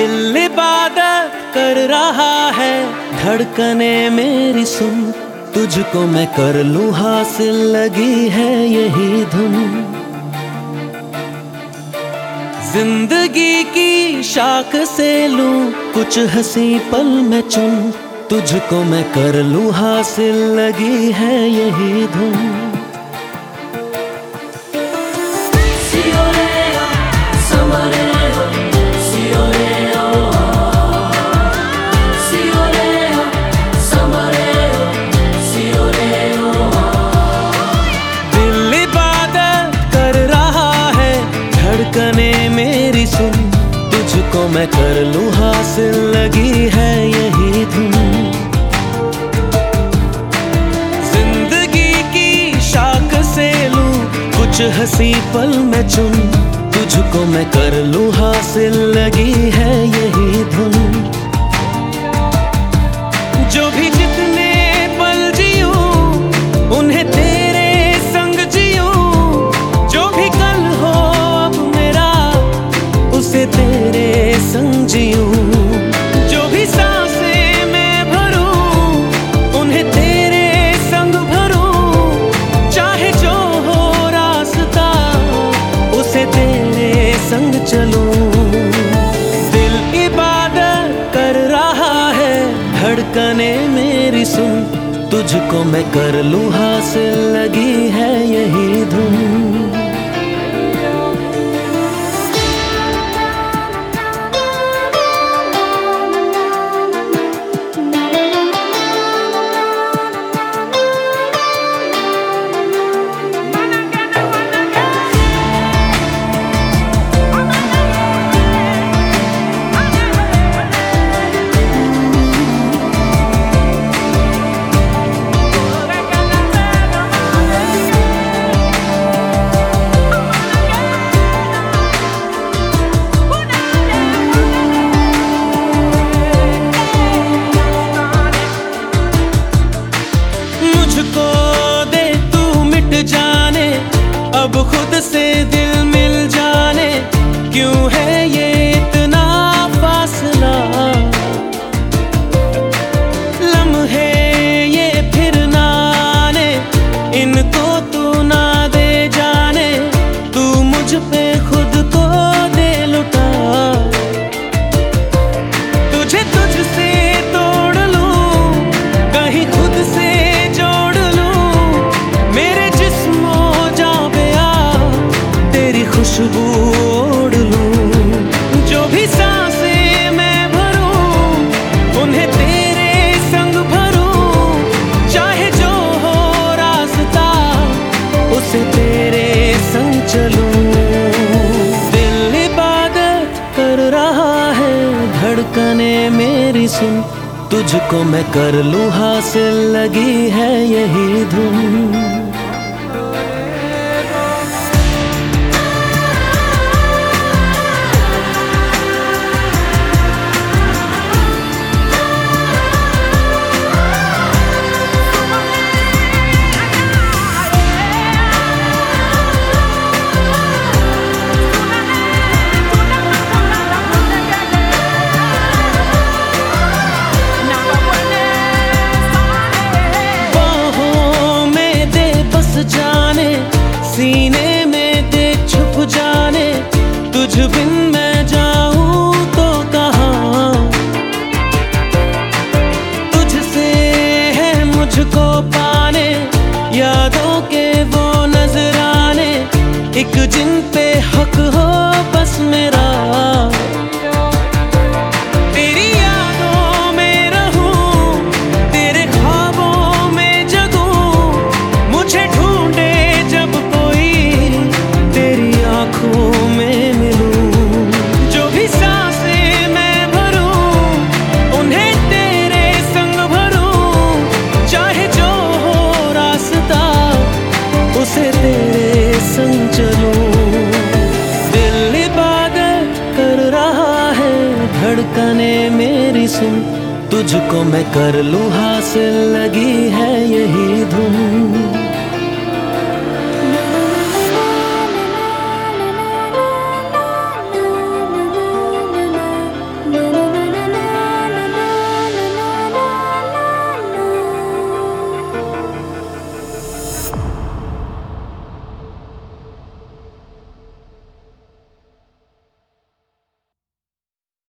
दिल इबादत कर रहा है। धड़कने मेरी सुन, तुझको मैं कर लू हासिल, लगी है यही धुन। ज़िंदगी की शाख से लू, कुछ हँसी पल में चुन, तुझको मैं कर लू हासिल, लगी है यही धुन। मैं कर लू हासिल, लगी है यही धुन। ज़िंदगी की शाख से लू कुछ हसी पल में चुन। तुझको मैं कर लू हासिल, लगी है यही धुन। धड़कने मेरी सुन। तुझको मैं कर लू हासिल लगी है यही मुझको सुन तुझको मैं कर लू हासिल लगी है यही धुन। जिन पे धड़कने मेरी सुन। तुझको मैं कर लू हासिल लगी है यही धुन।